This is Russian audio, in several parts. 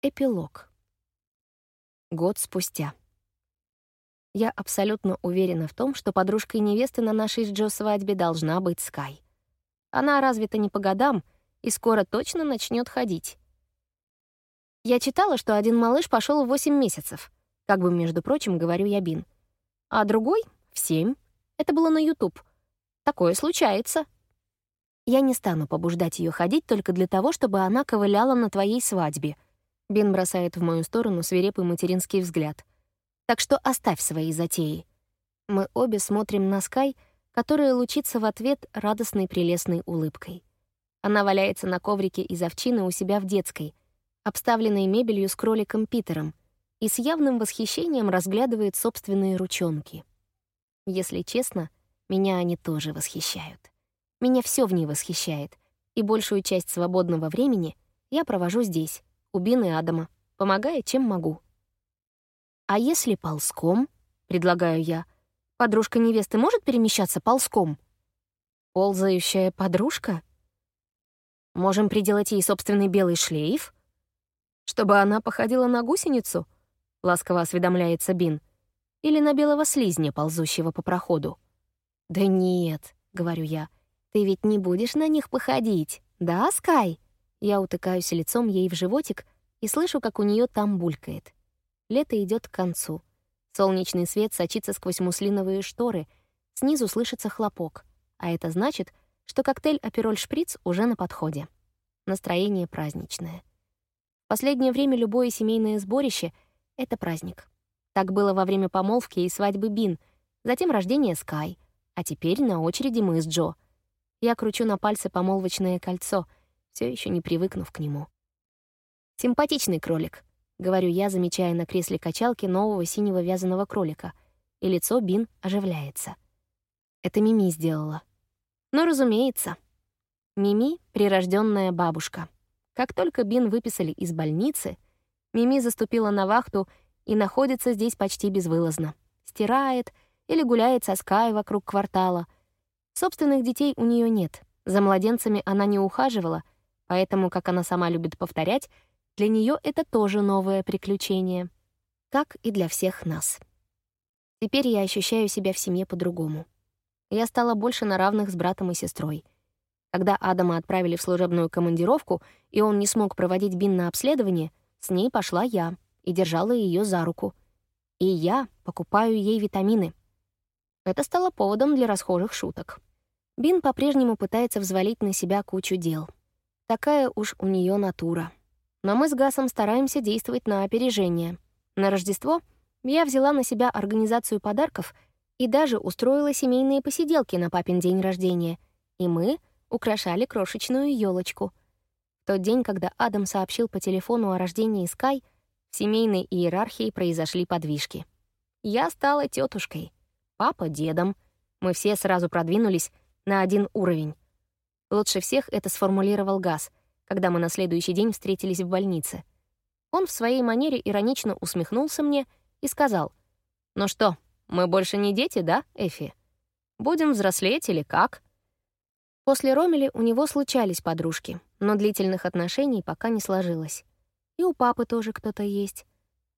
Эпилог. Год спустя. Я абсолютно уверена в том, что подружкой невесты на нашей с Джо свадьбе должна быть Скай. Она развита не по годам и скоро точно начнет ходить. Я читала, что один малыш пошел в 8 месяцев, как бы, между прочим, говорю я Бин, а другой — в 7. Это было на YouTube. Такое случается. Я не стану побуждать ее ходить только для того, чтобы она ковыляла на твоей свадьбе — Бин бросает в мою сторону свирепый материнский взгляд. «Так что оставь свои затеи». Мы обе смотрим на Скай, которая лучится в ответ радостной прелестной улыбкой. Она валяется на коврике из овчины у себя в детской, обставленной мебелью с кроликом Питером, и с явным восхищением разглядывает собственные ручонки. Если честно, меня они тоже восхищают. Меня все в ней восхищает, и большую часть свободного времени я провожу здесь, у Бин и Адама, помогая, чем могу. «А если ползком?» — предлагаю я. «Подружка невесты может перемещаться ползком?» «Ползающая подружка?» «Можем приделать ей собственный белый шлейф?» «Чтобы она походила на гусеницу?» — ласково осведомляется Бин. «Или на белого слизня, ползущего по проходу?» «Да нет», — говорю я, — «ты ведь не будешь на них походить, да, Скай?» Я утыкаюсь лицом ей в животик и слышу, как у нее там булькает. Лето идет к концу. Солнечный свет сочится сквозь муслиновые шторы, снизу слышится хлопок, а это значит, что коктейль «Апероль Шприц» уже на подходе. Настроение праздничное. В последнее время любое семейное сборище — это праздник. Так было во время помолвки и свадьбы Бин, затем рождение Скай, а теперь на очереди мы с Джо. Я кручу на пальце помолвочное кольцо — все еще не привыкнув к нему. «Симпатичный кролик», — говорю я, замечая на кресле качалки нового синего вязаного кролика, и лицо Бин оживляется. Это Мими сделала. Ну, разумеется. Мими — прирожденная бабушка. Как только Бин выписали из больницы, Мими заступила на вахту и находится здесь почти безвылазно. Стирает или гуляет со Скай вокруг квартала. Собственных детей у нее нет. За младенцами она не ухаживала — Поэтому, как она сама любит повторять, для нее это тоже новое приключение. Как и для всех нас. Теперь я ощущаю себя в семье по-другому. Я стала больше на равных с братом и сестрой. Когда Адама отправили в служебную командировку, и он не смог проводить Бин на обследование, с ней пошла я и держала ее за руку. И я покупаю ей витамины. Это стало поводом для расхожих шуток. Бин по-прежнему пытается взвалить на себя кучу дел — Такая уж у нее натура. Но мы с Гасом стараемся действовать на опережение. На Рождество я взяла на себя организацию подарков и даже устроила семейные посиделки на папин день рождения. И мы украшали крошечную елочку. В тот день, когда Адам сообщил по телефону о рождении Скай, в семейной иерархии произошли подвижки. Я стала тетушкой, папа — дедом. Мы все сразу продвинулись на один уровень. Лучше всех это сформулировал Газ, когда мы на следующий день встретились в больнице. Он в своей манере иронично усмехнулся мне и сказал, «Ну что, мы больше не дети, да, Эфи? Будем взрослеть или как?» После Ромели у него случались подружки, но длительных отношений пока не сложилось. И у папы тоже кто-то есть.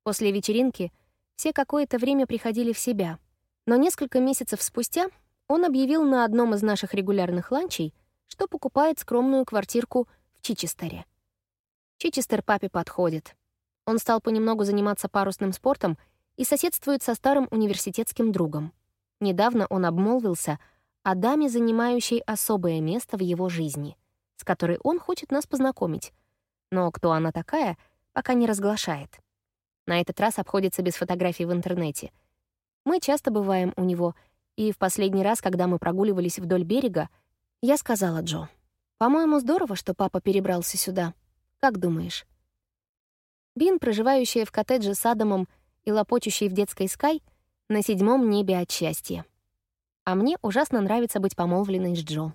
После вечеринки все какое-то время приходили в себя, но несколько месяцев спустя он объявил на одном из наших регулярных ланчей, что покупает скромную квартирку в Чичестере. Чичестер папе подходит. Он стал понемногу заниматься парусным спортом и соседствует со старым университетским другом. Недавно он обмолвился о даме, занимающей особое место в его жизни, с которой он хочет нас познакомить. Но кто она такая, пока не разглашает. На этот раз обходится без фотографий в интернете. Мы часто бываем у него, и в последний раз, когда мы прогуливались вдоль берега, я сказала Джо. «По-моему, здорово, что папа перебрался сюда. Как думаешь?» Бин, проживающая в коттедже с Адамом и лопочущей в детской Скай, на седьмом небе от счастья. А мне ужасно нравится быть помолвленной с Джо.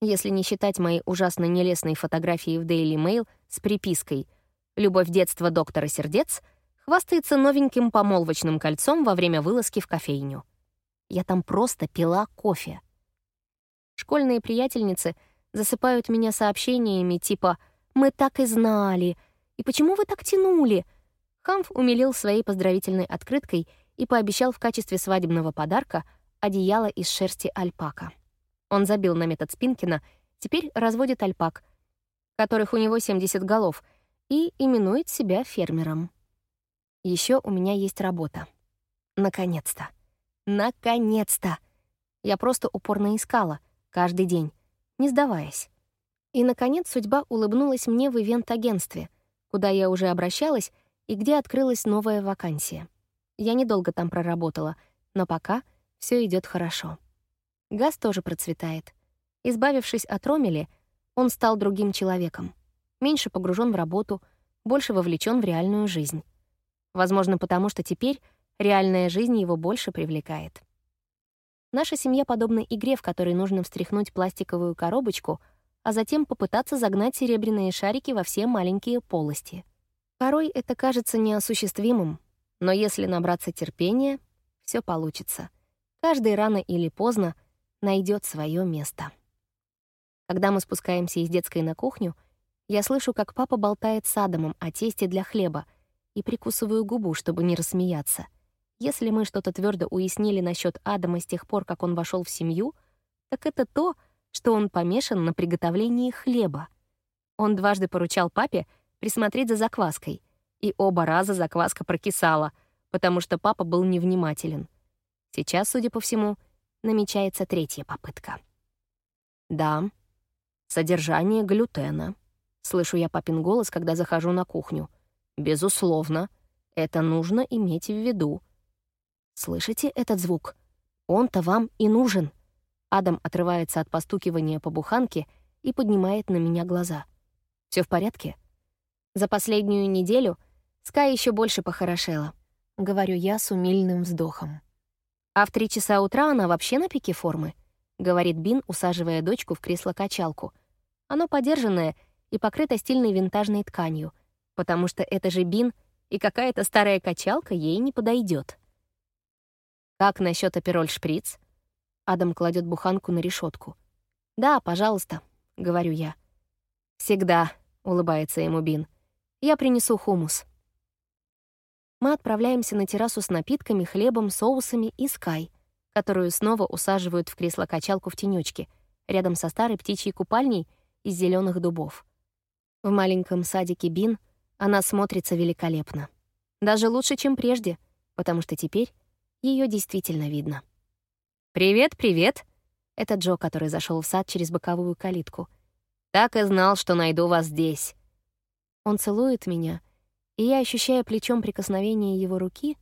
Если не считать моей ужасно нелестной фотографии в Daily Mail с припиской «Любовь детства доктора сердец» хвастается новеньким помолвочным кольцом во время вылазки в кофейню. Я там просто пила кофе. Школьные приятельницы засыпают меня сообщениями типа «Мы так и знали» И почему вы так тянули?» Хамф умилил своей поздравительной открыткой и пообещал в качестве свадебного подарка одеяло из шерсти альпака. Он забил на метод Спинкина, теперь разводит альпак, которых у него 70 голов, и именует себя фермером. Еще у меня есть работа. Наконец-то. Наконец-то! Я просто упорно искала, каждый день, не сдаваясь. И, наконец, судьба улыбнулась мне в ивент-агентстве, куда я уже обращалась и где открылась новая вакансия. Я недолго там проработала, но пока все идет хорошо. Газ тоже процветает. Избавившись от Ромели, он стал другим человеком. Меньше погружен в работу, больше вовлечен в реальную жизнь. Возможно, потому что теперь реальная жизнь его больше привлекает. Наша семья подобна игре, в которой нужно встряхнуть пластиковую коробочку, а затем попытаться загнать серебряные шарики во все маленькие полости. Порой это кажется неосуществимым, но если набраться терпения, все получится. Каждый рано или поздно найдет свое место. Когда мы спускаемся из детской на кухню, я слышу, как папа болтает с Адамом о тесте для хлеба и прикусываю губу, чтобы не рассмеяться — если мы что-то твердо уяснили насчет Адама с тех пор, как он вошел в семью, так это то, что он помешан на приготовлении хлеба. Он дважды поручал папе присмотреть за закваской, и оба раза закваска прокисала, потому что папа был невнимателен. Сейчас, судя по всему, намечается третья попытка. «Да, содержание глютена», — слышу я папин голос, когда захожу на кухню. «Безусловно, это нужно иметь в виду», Слышите этот звук? Он-то вам и нужен. Адам отрывается от постукивания по буханке и поднимает на меня глаза. Все в порядке? За последнюю неделю Скай еще больше похорошела, говорю я с умильным вздохом. А в три часа утра она вообще на пике формы, говорит Бин, усаживая дочку в кресло-качалку. Оно подержанное и покрыто стильной винтажной тканью, потому что это же Бин, и какая-то старая качалка ей не подойдет. «Как насчет апероль-шприц?» Адам кладет буханку на решетку. «Да, пожалуйста», — говорю я. «Всегда», — улыбается ему Бин. «Я принесу хумус». Мы отправляемся на террасу с напитками, хлебом, соусами и скай, которую снова усаживают в кресло-качалку в тенечке, рядом со старой птичьей купальней из зеленых дубов. В маленьком садике Бин она смотрится великолепно. Даже лучше, чем прежде, потому что теперь ее действительно видно. «Привет, привет!» Это Джо, который зашел в сад через боковую калитку. «Так и знал, что найду вас здесь». Он целует меня, и я ощущаю плечом прикосновение его руки,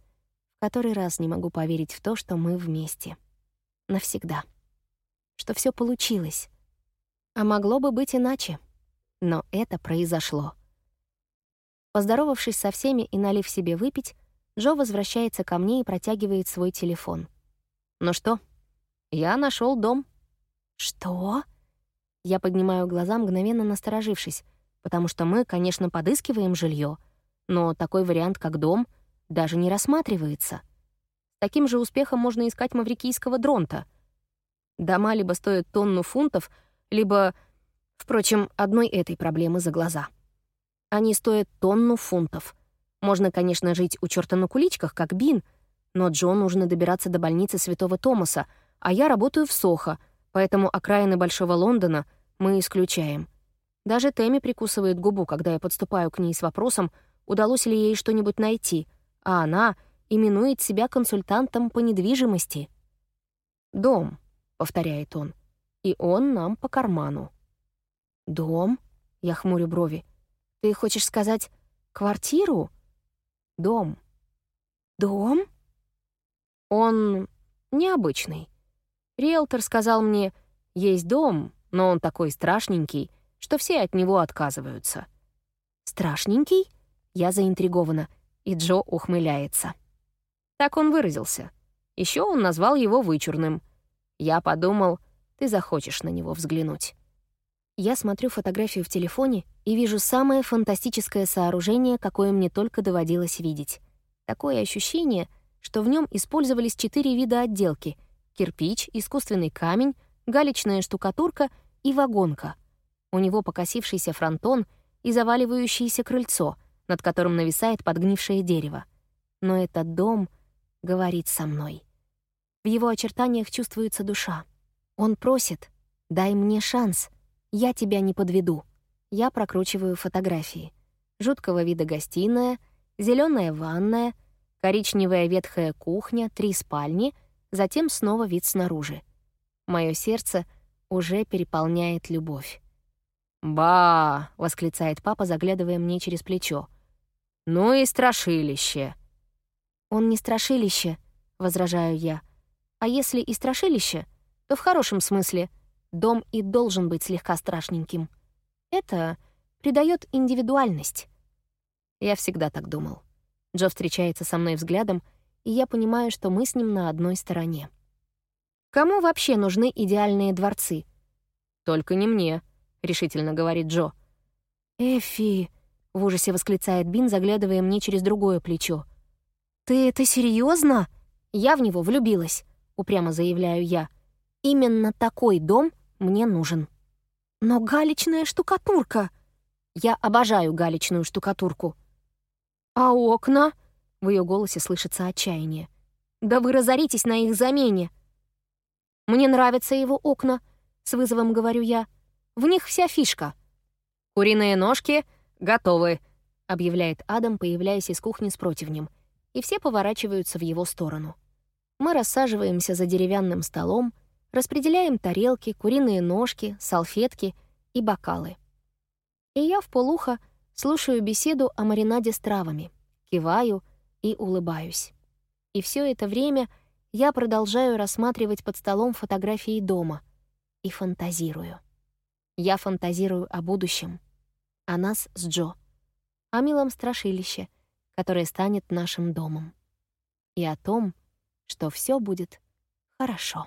в который раз не могу поверить в то, что мы вместе. Навсегда. Что все получилось. А могло бы быть иначе. Но это произошло. Поздоровавшись со всеми и налив себе выпить, Джо возвращается ко мне и протягивает свой телефон. «Ну что? Я нашел дом». «Что?» Я поднимаю глаза, мгновенно насторожившись, потому что мы, конечно, подыскиваем жилье, но такой вариант, как дом, даже не рассматривается. таким же успехом можно искать маврикийского дронта. Дома либо стоят тонну фунтов, либо... Впрочем, одной этой проблемы за глаза. Они стоят тонну фунтов — можно, конечно, жить у черта на куличках, как Бин, но Джо нужно добираться до больницы Святого Томаса, а я работаю в Сохо, поэтому окраины Большого Лондона мы исключаем. Даже Тэмми прикусывает губу, когда я подступаю к ней с вопросом, удалось ли ей что-нибудь найти, а она именует себя консультантом по недвижимости. «Дом», — повторяет он, — «и он нам по карману». «Дом?» — я хмурю брови. «Ты хочешь сказать, квартиру?» Дом. Дом? Он необычный. Риэлтор сказал мне, есть дом, но он такой страшненький, что все от него отказываются. Страшненький? Я заинтригована, и Джо ухмыляется. Так он выразился. Еще он назвал его вычурным. Я подумал, ты захочешь на него взглянуть. Я смотрю фотографию в телефоне и вижу самое фантастическое сооружение, какое мне только доводилось видеть. Такое ощущение, что в нем использовались четыре вида отделки — кирпич, искусственный камень, галечная штукатурка и вагонка. У него покосившийся фронтон и заваливающееся крыльцо — над которым нависает подгнившее дерево. Но этот дом говорит со мной. В его очертаниях чувствуется душа. Он просит «Дай мне шанс, я тебя не подведу». Я прокручиваю фотографии. Жуткого вида гостиная, зеленая ванная, коричневая ветхая кухня, три спальни, затем снова вид снаружи. Мое сердце уже переполняет любовь. «Ба!» — восклицает папа, заглядывая мне через плечо. «Ну и страшилище!» «Он не страшилище», — возражаю я. «А если и страшилище, то в хорошем смысле. Дом и должен быть слегка страшненьким. Это придает индивидуальность». Я всегда так думал. Джо встречается со мной взглядом, и я понимаю, что мы с ним на одной стороне. Кому вообще нужны идеальные дворцы? Только не мне, — решительно говорит Джо. «Эфи!» — в ужасе восклицает Бин, заглядывая мне через другое плечо. «Ты это серьезно? Я в него влюбилась», — упрямо заявляю я. «Именно такой дом мне нужен». «Но галечная штукатурка!» Я обожаю галечную штукатурку. «А окна?» — в ее голосе слышится отчаяние. «Да вы разоритесь на их замене!» «Мне нравятся его окна», — с вызовом говорю я. В них вся фишка. «Куриные ножки готовы», — объявляет Адам, появляясь из кухни с противнем, и все поворачиваются в его сторону. Мы рассаживаемся за деревянным столом, распределяем тарелки, куриные ножки, салфетки и бокалы. И я в полухо слушаю беседу о маринаде с травами, киваю и улыбаюсь. И все это время я продолжаю рассматривать под столом фотографии дома и фантазирую. Я фантазирую о будущем, о нас с Джо, о милом страшилище, которое станет нашим домом, и о том, что все будет хорошо.